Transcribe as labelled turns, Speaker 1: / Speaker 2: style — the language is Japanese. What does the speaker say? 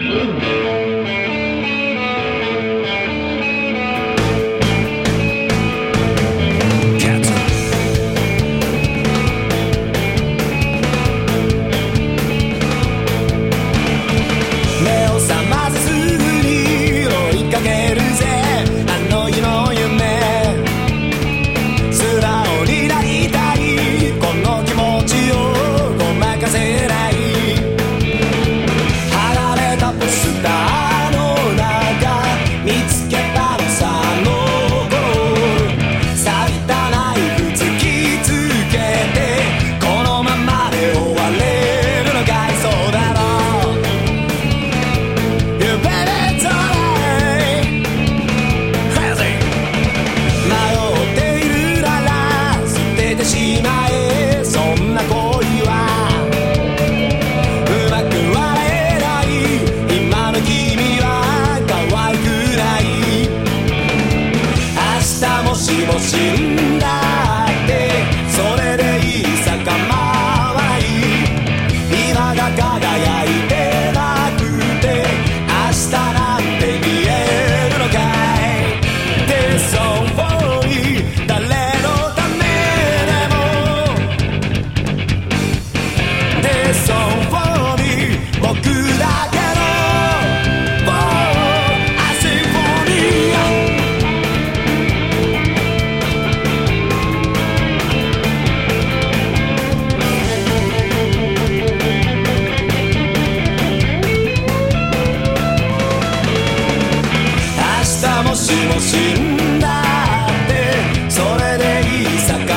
Speaker 1: Música Gaga. も死んだってそれでいいさ。